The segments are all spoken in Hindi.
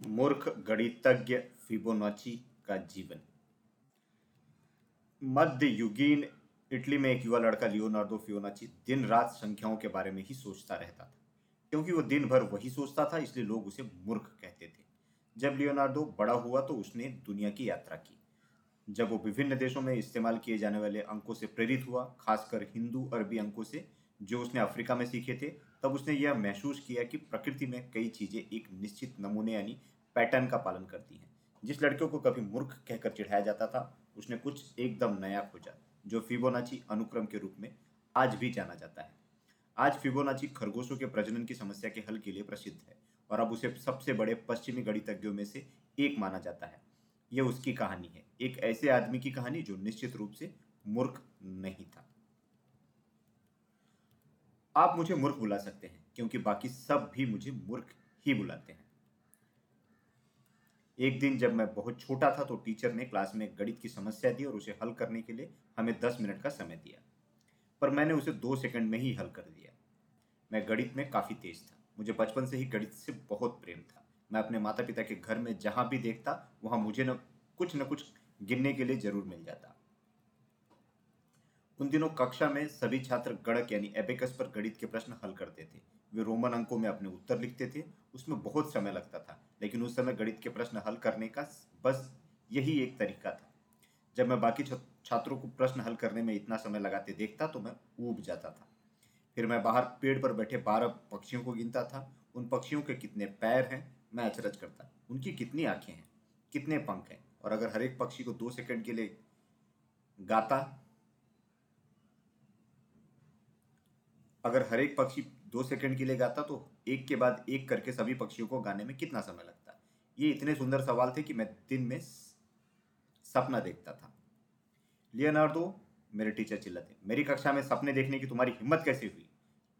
मूर्ख गणितज्ञ फिबोनाची का जीवन। मध्य युगीन इटली में एक युवा लड़का लियोनार्डो फियोनाची दिन रात संख्याओं के बारे में ही सोचता रहता था, क्योंकि वो दिन भर वही सोचता था, इसलिए लोग उसे मूर्ख कहते थे। जब लियोनार्डो बड़ा हुआ तो उसने दुनिया की यात्रा की। जब वो विभिन्न देशों में इस्तेमाल किए जाने वाले अंकों से प्रेरित हुआ, खासकर हिंदू अरबी अंकों से जो उसने अफ्रीका में सीखे थे, तब उसने यह महसूस किया कि प्रकृति में कई चीज़ें एक निश्चित नमूने यानी पैटर्न का पालन करती हैं। जिस लड़कियों को कभी मूर्ख कहकर चिढ़ाया जाता था, उसने कुछ एकदम नया खोजा, जो फिबोनाची अनुक्रम के रूप में आज भी जाना जाता है। आज फिबोनाची खरगोशों के प्रजनन की समस्या के हल के लिए प्रसिद्ध है और अब उसे सबसे बड़े पश्चिमी गणितज्ञों में से एक माना जाता है। यह उसकी कहानी है। एक ऐसे आदमी की कहानी जो निश्चित रूप से मूर्ख नहीं आप मुझे मूर्ख बुला सकते हैं, क्योंकि बाकी सब भी मुझे मूर्ख ही बुलाते हैं। एक दिन जब मैं बहुत छोटा था तो टीचर ने क्लास में गणित की समस्या दी और उसे हल करने के लिए हमें दस मिनट का समय दिया। पर मैंने उसे दो सेकंड में ही हल कर दिया। मैं गणित में काफ़ी तेज था। मुझे बचपन से ही गणित से बहुत प्रेम था। मैं अपने माता पिता के घर में जहाँ भी देखता, वहाँ मुझे न कुछ न कुछ गिनने के लिए ज़रूर मिल जाता। उन दिनों कक्षा में सभी छात्र गणक यानी एबेकस पर गणित के प्रश्न हल करते थे। वे रोमन अंकों में अपने उत्तर लिखते थे। उसमें बहुत समय लगता था, लेकिन उस समय गणित के प्रश्न हल करने का बस यही एक तरीका था। जब मैं बाकी छात्रों को प्रश्न हल करने में इतना समय लगाते देखता तो मैं ऊब जाता था। फिर मैं बाहर पेड़ पर बैठे बारह पक्षियों को गिनता था। उन पक्षियों के कितने पैर हैं, मैं अचरज करता। उनकी कितनी आँखें हैं, कितने पंख हैं? और अगर हर एक पक्षी को दो सेकंड के लिए गाता अगर हर एक पक्षी दो सेकंड के लिए गाता तो एक के बाद एक करके सभी पक्षियों को गाने में कितना समय लगता? ये इतने सुंदर सवाल थे कि मैं दिन में सपना देखता था। लियोनार्डो, मेरे टीचर चिल्लाते, मेरी कक्षा में सपने देखने की तुम्हारी हिम्मत कैसे हुई?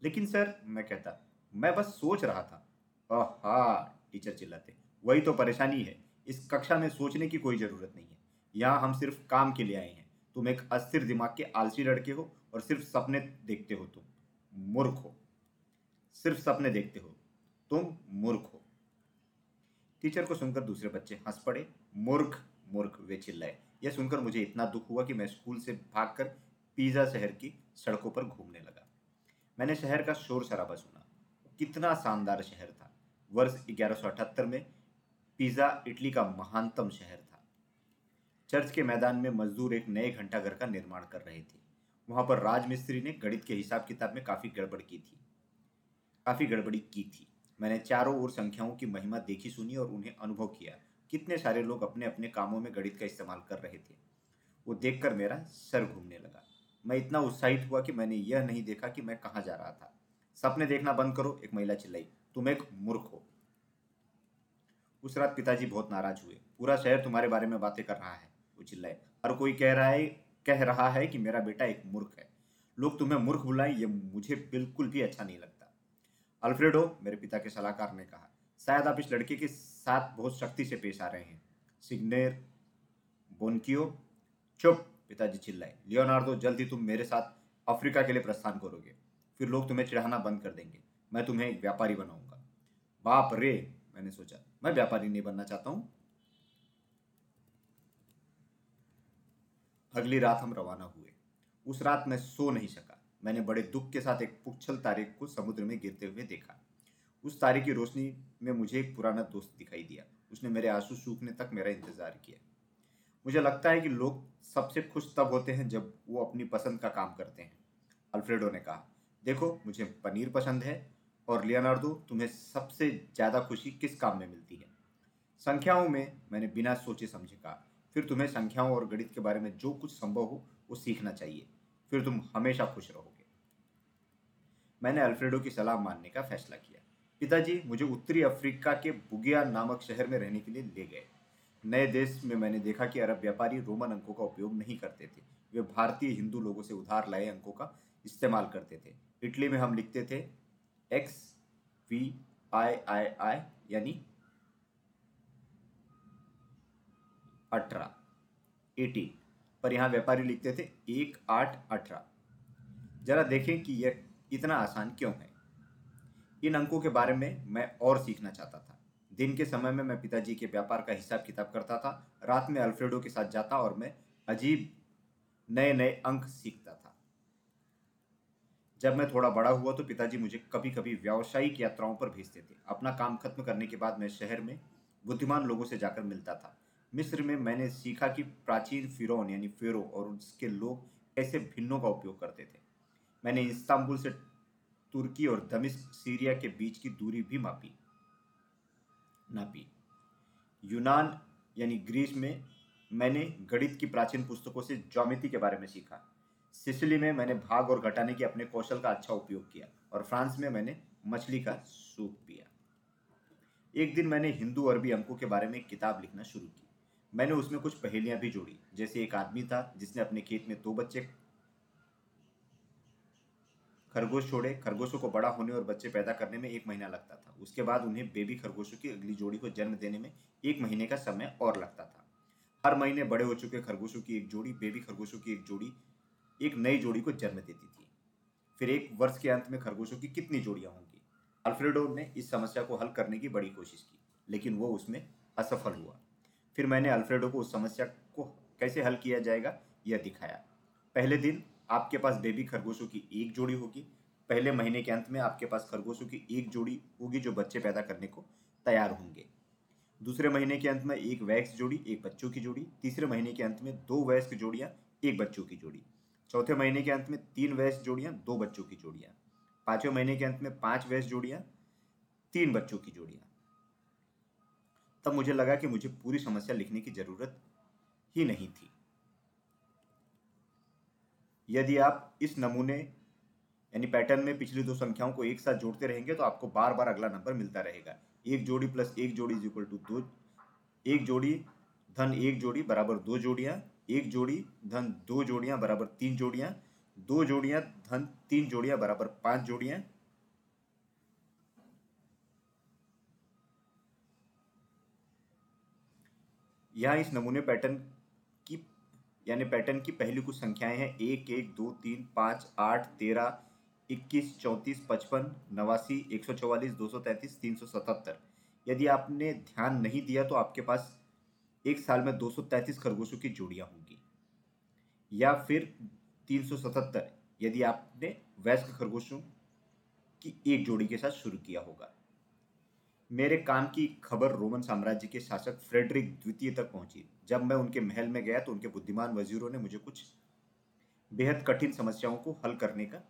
लेकिन सर, मैं कहता, मैं बस सोच रहा था। हा टीचर चिल्लाते, वही तो परेशानी है। इस कक्षा में सोचने की कोई ज़रूरत नहीं है। यहाँ हम सिर्फ़ काम के लिए आए हैं। तुम एक अस्थिर दिमाग के आलसी लड़के हो और सिर्फ़ सपने देखते हो तुम। मूर्ख हो। सिर्फ़ सपने देखते हो, तुम मूर्ख हो। टीचर को सुनकर दूसरे बच्चे हंस पड़े। मूर्ख मूर्ख, वे चिल्लाए। यह सुनकर मुझे इतना दुख हुआ कि मैं स्कूल से भागकर पिज़्ज़ा शहर की सड़कों पर घूमने लगा। मैंने शहर का शोर शराबा सुना। कितना शानदार शहर था। वर्ष ग्यारह में पिज़्ज़ा इटली का महानतम शहर था। चर्च के मैदान में मजदूर एक नए घंटाघर का निर्माण कर रहे थे। वहाँ पर राजमिस्त्री ने गणित के हिसाब किताब में काफ़ी गड़बड़ की थी। काफ़ी गड़बड़ी की थी। मैंने चारों ओर संख्याओं की महिमा देखी, सुनी और उन्हें अनुभव किया। कितने सारे लोग अपने अपने कामों में गणित का इस्तेमाल कर रहे थे। वो देखकर मेरा सर घूमने लगा। मैं इतना उत्साहित हुआ कि मैंने यह नहीं देखा कि मैं कहाँ जा रहा था। सपने देखना बंद करो, एक महिला चिल्लाई। तुम एक मूर्ख हो। उस रात पिताजी बहुत नाराज़ हुए। पूरा शहर तुम्हारे बारे में बातें कर रहा है, वो चिल्लाए। हर कोई कह रहा है कह रहा है कि मेरा बेटा एक मूर्ख है। लोग तुम्हें मूर्ख बुलाएँ, ये मुझे बिल्कुल भी अच्छा नहीं लगता। अल्फ्रेडो, मेरे पिता के सलाहकार ने कहा, शायद आप इस लड़के के साथ बहुत सख्ती से पेश आ रहे हैं। सिग्नेर, बोनकियो, चुप, पिताजी चिल्लाए लियोनार्डो जल्द ही तुम मेरे साथ अफ्रीका के लिए प्रस्थान करोगे, फिर लोग तुम्हें चिढ़ाना बंद कर देंगे। मैं तुम्हें एक व्यापारी बनाऊँगा। बाप रे, मैंने सोचा, मैं व्यापारी नहीं बनना चाहता हूँ। अगली रात हम रवाना हुए। उस रात मैं सो नहीं सका। मैंने बड़े दुख के साथ एक पुच्छल तारीख को समुद्र में गिरते हुए देखा। उस तारीख की रोशनी में मुझे एक पुराना दोस्त दिखाई दिया। उसने मेरे आँसू सूखने तक मेरा इंतज़ार किया। मुझे लगता है कि लोग सबसे खुश तब होते हैं जब वो अपनी पसंद का काम करते हैं। अल्फ्रेडो ने कहा, देखो, मुझे पनीर पसंद है और लियोनार्डो, तुम्हें सबसे ज़्यादा खुशी किस काम में मिलती है? संख्याओं में मैंने बिना सोचे समझे कहा फिर तुम्हें संख्याओं और गणित के बारे में जो कुछ संभव हो, वो सीखना चाहिए। फिर तुम हमेशा खुश रहोगे। मैंने अल्फ्रेडो की सलाह मानने का फैसला किया। पिताजी, मुझे उत्तरी अफ्रीका के बुगिया नामक शहर में रहने के लिए ले गए। नए देश में मैंने देखा कि अरब व्यापारी रोमन अंकों का उपयोग नहीं करते थे। वे भारतीय हिंदू लोगों से उधार लाए अंकों का इस्तेमाल करते थे। इटली में हम लिखते थे एक्स वी आई आई आई यानी अठारह। एटीन पर यहाँ व्यापारी लिखते थे, एक आठ अठारह। जरा देखें कि यह इतना आसान क्यों है। इन अंकों के बारे में मैं और सीखना चाहता था। दिन के समय में मैं पिताजी के व्यापार का हिसाब किताब करता था, रात में अल्फ्रेडो के साथ जाता और मैं अजीब नए नए अंक सीखता था। जब मैं थोड़ा बड़ा हुआ तो पिताजी मुझे कभी कभी व्यावसायिक यात्राओं पर भेजते थे। अपना काम खत्म करने के बाद मैं शहर में बुद्धिमान लोगों से जाकर मिलता था। मिस्र में मैंने सीखा कि प्राचीन फिरौन, यानी फेरो और उसके लोग कैसे भिन्नों का उपयोग करते थे। मैंने इस्तांबुल से तुर्की और दमिश्क, सीरिया के बीच की दूरी भी मापी। नापी। यूनान, यानी ग्रीस में मैंने गणित की प्राचीन पुस्तकों से ज्योमिति के बारे में सीखा। सिसिली में मैंने भाग और घटाने के अपने कौशल का अच्छा उपयोग किया और फ्रांस में मैंने मछली का सूप पिया। एक दिन मैंने हिंदू अरबी अंकों के बारे में किताब लिखना शुरू की मैंने उसमें कुछ पहेलियाँ भी जोड़ी। जैसे एक आदमी था जिसने अपने खेत में दो बच्चे खरगोश छोड़े। खरगोशों को बड़ा होने और बच्चे पैदा करने में एक महीना लगता था। उसके बाद उन्हें बेबी खरगोशों की अगली जोड़ी को जन्म देने में एक महीने का समय और लगता था। हर महीने बड़े हो चुके खरगोशों की एक जोड़ी बेबी खरगोशों की एक जोड़ी, एक नई जोड़ी को जन्म देती थी। फिर एक वर्ष के अंत में खरगोशों की कितनी जोड़ियाँ होंगी? अल्फ्रेडो ने इस समस्या को हल करने की बड़ी कोशिश की, लेकिन वो उसमें असफल हुआ। फिर मैंने अल्फ्रेडो को उस समस्या को कैसे हल किया जाएगा, यह दिखाया। पहले दिन आपके पास बेबी खरगोशों की एक जोड़ी होगी। पहले महीने के अंत में आपके पास खरगोशों की एक जोड़ी होगी जो बच्चे पैदा करने को तैयार होंगे। दूसरे महीने के अंत में एक वैक्स जोड़ी, एक बच्चों की जोड़ी। तीसरे महीने के अंत में दो वयस्क जोड़ियाँ, एक बच्चों की जोड़ी। चौथे महीने के अंत में तीन वयस्क जोड़ियाँ, दो बच्चों की जोड़ियाँ। पाँचवें महीने के अंत में पाँच वयस्क जोड़ियाँ, तीन बच्चों की जोड़ियाँ। तब मुझे लगा कि मुझे पूरी समस्या लिखने की ज़रूरत ही नहीं थी। यदि आप इस नमूने, यानी पैटर्न में पिछली दो संख्याओं को एक साथ जोड़ते रहेंगे तो आपको बार बार अगला नंबर मिलता रहेगा। एक जोड़ी प्लस एक जोड़ी इज़ इक्वल टू दो, एक जोड़ी धन एक जोड़ी बराबर दो जोड़ियाँ, एक जोड़ी धन दो जोड़ियाँ बराबर तीन जोड़ियाँ, दो जोड़ियाँ धन तीन जोड़ियाँ बराबर पाँच जोड़ियाँ यहाँ इस नमूने पैटर्न की, यानी पैटर्न की पहली कुछ संख्याएँ हैं। एक एक, दो, तीन, पाँच, आठ, तेरह, इक्कीस, चौंतीस, पचपन, नवासी, एक सौ चौवालीस, दो सौ तैंतीस, तीन सौ सतहत्तर। यदि आपने ध्यान नहीं दिया तो आपके पास एक साल में दो सौ तैंतीस खरगोशों की जोड़ियाँ होंगी। या फिर तीन सौ सतहत्तर, यदि आपने वयस्क खरगोशों की एक जोड़ी के साथ शुरू किया होगा। मेरे काम की खबर रोमन साम्राज्य के शासक फ्रेडरिक द्वितीय तक पहुँची। जब मैं उनके महल में गया तो उनके बुद्धिमान वजीरों ने मुझे कुछ बेहद कठिन समस्याओं को हल करने का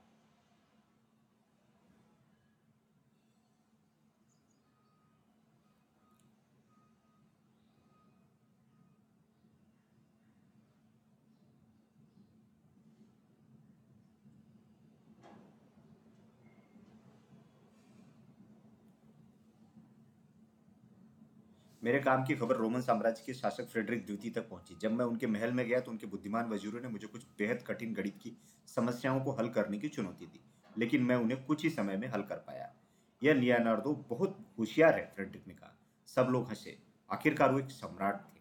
मेरे काम की खबर रोमन साम्राज्य के शासक फ्रेडरिक द्वितीय तक पहुँची। जब मैं उनके महल में गया तो उनके बुद्धिमान वजीरों ने मुझे कुछ बेहद कठिन गणित की समस्याओं को हल करने की चुनौती दी, लेकिन मैं उन्हें कुछ ही समय में हल कर पाया। यह लियानार्डो बहुत होशियार है, फ्रेडरिक ने कहा। सब लोग हंसे। आखिरकार वो एक सम्राट थे।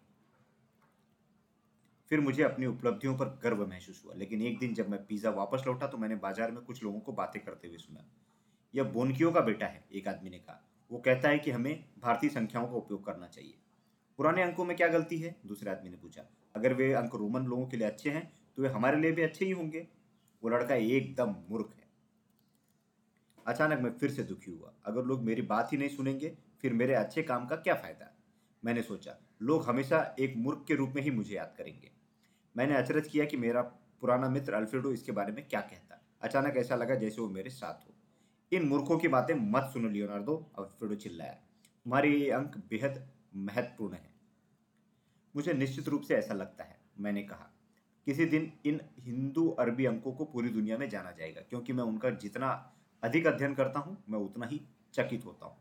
फिर मुझे अपनी उपलब्धियों पर गर्व महसूस हुआ, लेकिन एक दिन जब मैं पिज्जा वापस लौटा तो मैंने बाज़ार में कुछ लोगों को बातें करते हुए सुना। यह बोनकियो का बेटा है, एक आदमी ने कहा। वो कहता है कि हमें भारतीय संख्याओं का उपयोग करना चाहिए। पुराने अंकों में क्या गलती है? दूसरे आदमी ने पूछा। अगर वे अंक रोमन लोगों के लिए अच्छे हैं तो वे हमारे लिए भी अच्छे ही होंगे। वो लड़का एकदम मूर्ख है। अचानक मैं फिर से दुखी हुआ। अगर लोग मेरी बात ही नहीं सुनेंगे, फिर मेरे अच्छे काम का क्या फ़ायदा? मैंने सोचा, लोग हमेशा एक मूर्ख के रूप में ही मुझे याद करेंगे। मैंने अचरज किया कि मेरा पुराना मित्र अल्फ्रेडो इसके बारे में क्या कहता। अचानक ऐसा लगा जैसे वो मेरे साथ हो। इन मूर्खों की बातें मत सुनो, लियोनार्दो। अल्फ्रेडो चिल्लाया, तुम्हारे ये अंक बेहद महत्वपूर्ण है। मुझे निश्चित रूप से ऐसा लगता है, मैंने कहा। किसी दिन इन हिंदू अरबी अंकों को पूरी दुनिया में जाना जाएगा, क्योंकि मैं उनका जितना अधिक अध्ययन करता हूँ, मैं उतना ही चकित होता हूँ।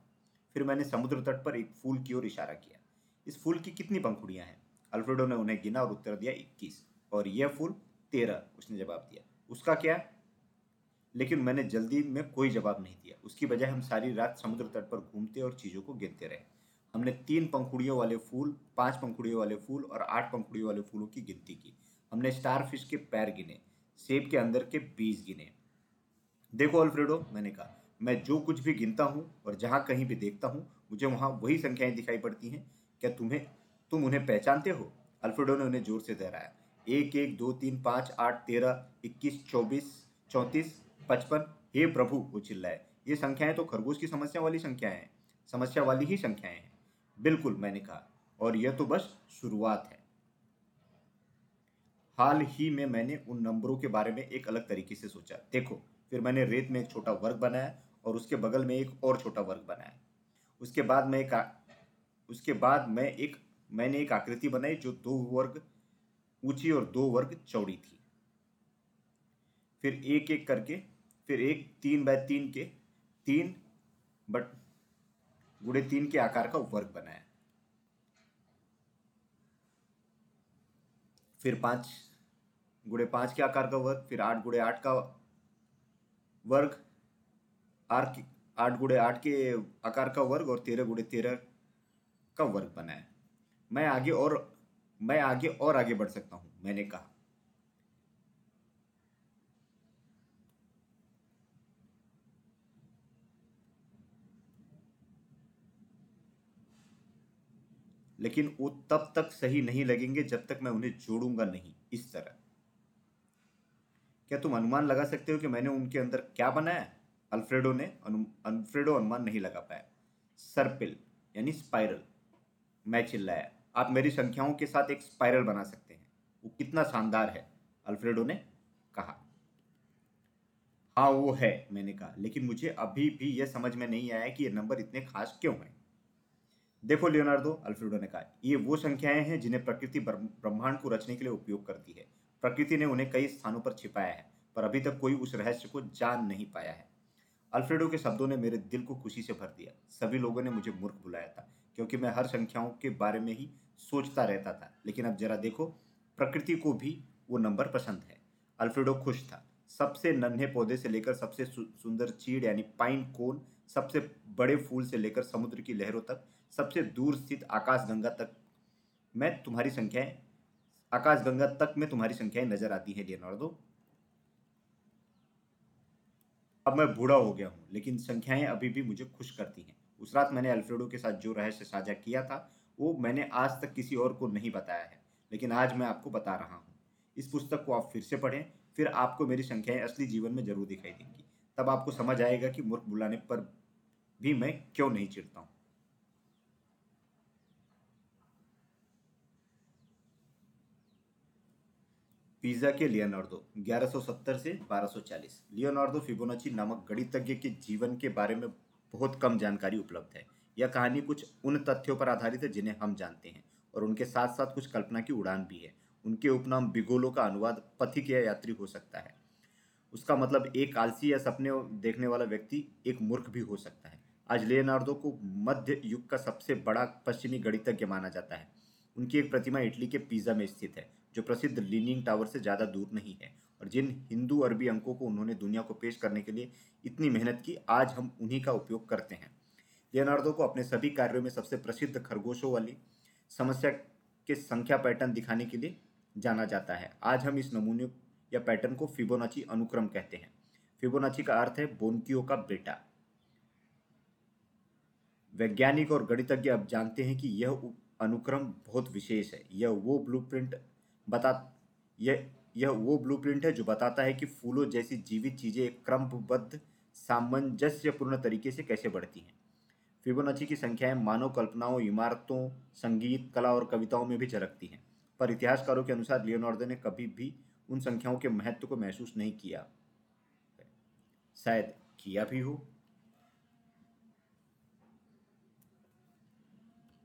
फिर मैंने समुद्र तट पर एक फूल की ओर इशारा किया। इस फूल की कितनी पंखुड़ियाँ हैं? अल्फ्रेडो ने उन्हें गिना और उत्तर दिया, इक्कीस। और यह फूल तेरह, उसने जवाब दिया। उसका क्या? लेकिन मैंने जल्दी में कोई जवाब नहीं दिया। उसकी बजाय हम सारी रात समुद्र तट पर घूमते और चीज़ों को गिनते रहे। हमने तीन पंखुड़ियों वाले फूल, पाँच पंखुड़ियों वाले फूल और आठ पंखुड़ियों वाले फूलों की गिनती की। हमने स्टार फ़िश के पैर गिने, सेब के अंदर के बीज गिने। देखो अल्फ्रेडो, मैंने कहा, मैं जो कुछ भी गिनता हूँ और जहाँ कहीं भी देखता हूँ, मुझे वहाँ वही संख्याएँ दिखाई पड़ती हैं। क्या तुम्हें, तुम उन्हें पहचानते हो? अल्फ्रेडो ने उन्हें ज़ोर से दोहराया। एक एक, दो, तीन, पाँच, आठ, तेरह, इक्कीस, चौबीस, चौंतीस पचपन, हे प्रभु, वो चिल्लाए। ये संख्याएँ तो खरगोश की समस्या वाली संख्याएँ हैं। समस्या वाली ही संख्याएँ हैं। बिल्कुल, मैंने कहा। और यह तो बस शुरुआत है। हाल ही में मैंने उन नंबरों के बारे में एक अलग तरीके से सोचा। देखो, फिर मैंने रेत में एक छोटा वर्ग बनाया और उसके बगल में एक और छोटा वर्ग बनाया। उसके बाद मैं एक उसके बाद मैं एक, मैंने एक आकृति बनाई जो दो वर्ग, ऊँची और दो वर्ग चौड़ी थी। फिर एक एक करके फिर एक तीन बाय तीन के तीन, बट गुड़े तीन के आकार का वर्ग बनाया फिर पाँच, गुड़े पाँच के आकार का वर्ग, फिर आठ गुड़े आठ का वर्ग आठ आठ गुड़े आठ के आकार का वर्ग और तेरह गुड़े तेरह का वर्ग बनाया मैं आगे और, मैं आगे और आगे बढ़ सकता हूँ, मैंने कहा। लेकिन वो तब तक सही नहीं लगेंगे जब तक मैं उन्हें जोड़ूँगा नहीं, इस तरह। क्या तुम अनुमान लगा सकते हो कि मैंने उनके अंदर क्या बनाया? अल्फ्रेडो ने अल्फ्रेडो अनुमान नहीं लगा पाया। सर्पिल, यानी स्पाइरल। मैं चिल्लाया, आप मेरी संख्याओं के साथ एक स्पाइरल बना सकते हैं। वो कितना शानदार है, अल्फ्रेडो ने कहा। हाँ वो है, मैंने कहा, लेकिन मुझे अभी भी यह समझ में नहीं आया कि ये नंबर इतने खास क्यों हैं। देखो लियोनार्डो अल्फ्रेडो ने कहा, ये वो संख्याएँ हैं जिन्हें प्रकृति ब्रह्मांड को रचने के लिए उपयोग करती है। प्रकृति ने उन्हें कई स्थानों पर छिपाया है, पर अभी तक कोई उस रहस्य को जान नहीं पाया है। अल्फ्रेडो के शब्दों ने मेरे दिल को खुशी से भर दिया। सभी लोगों ने मुझे मूर्ख बुलाया था, क्योंकि मैं हर संख्याओं के बारे में ही सोचता रहता था। लेकिन अब जरा देखो, प्रकृति को भी वो नंबर पसंद है। अल्फ्रेडो खुश था। सबसे नन्हे पौधे से लेकर सबसे सुंदर चीड़, यानी पाइन कोन, सबसे बड़े फूल से लेकर समुद्र की लहरों तक सबसे दूर स्थित आकाश गंगा तक मैं तुम्हारी संख्याएँ आकाश गंगा तक में तुम्हारी संख्याएँ नज़र आती हैं, लियोनार्डो। अब मैं बूढ़ा हो गया हूँ, लेकिन संख्याएँ अभी भी मुझे खुश करती हैं। उस रात मैंने अल्फ्रेडो के साथ जो रहस्य साझा किया था, वो मैंने आज तक किसी और को नहीं बताया है, लेकिन आज मैं आपको बता रहा हूँ। इस पुस्तक को आप फिर से पढ़ें, फिर आपको मेरी संख्याएँ असली जीवन में ज़रूर दिखाई देंगी। तब आपको समझ आएगा कि मूर्ख बुलाने पर भी मैं क्यों नहीं चिढ़ता हूँ। पिज़ा के लियोनार्डो 1170 से 1240 लियोनार्डो फिबोनाची नामक गणितज्ञ के जीवन के बारे में बहुत कम जानकारी उपलब्ध है। यह कहानी कुछ उन तथ्यों पर आधारित है जिन्हें हम जानते हैं, और उनके साथ साथ कुछ कल्पना की उड़ान भी है। उनके उपनाम बिगोलो का अनुवाद पथिक या यात्री हो सकता है। उसका मतलब एक आलसी या सपने देखने वाला व्यक्ति एक मूर्ख भी हो सकता है। आज लियोनार्डो को मध्य युग का सबसे बड़ा पश्चिमी गणितज्ञ माना जाता है। उनकी एक प्रतिमा इटली के पिज़ा में स्थित है। जो प्रसिद्ध लीनिंग टावर से ज़्यादा दूर नहीं है। और जिन हिंदू अरबी अंकों को उन्होंने दुनिया को पेश करने के लिए इतनी मेहनत की, आज हम उन्हीं का उपयोग करते हैं। लियोनार्डो को अपने सभी कार्यों में सबसे प्रसिद्ध खरगोशों वाली समस्या के संख्या पैटर्न दिखाने के लिए जाना जाता है। आज हम इस नमूने या पैटर्न को फिबोनाची अनुक्रम कहते हैं। फिबोनाची का अर्थ है बोनकियो का बेटा। वैज्ञानिक और गणितज्ञ अब जानते हैं कि यह अनुक्रम बहुत विशेष है। यह वो ब्लूप्रिंट बता यह यह वो ब्लूप्रिंट है जो बताता है कि फूलों जैसी जीवित चीज़ें एक क्रमबद्ध, सामंजस्यपूर्ण तरीके से कैसे बढ़ती हैं। फिबोनाची की संख्याएँ मानव कल्पनाओं, इमारतों, संगीत, कला और कविताओं में भी झलकती हैं, पर इतिहासकारों के अनुसार लियोनार्डो ने कभी भी उन संख्याओं के महत्व को महसूस नहीं किया शायद किया भी हो।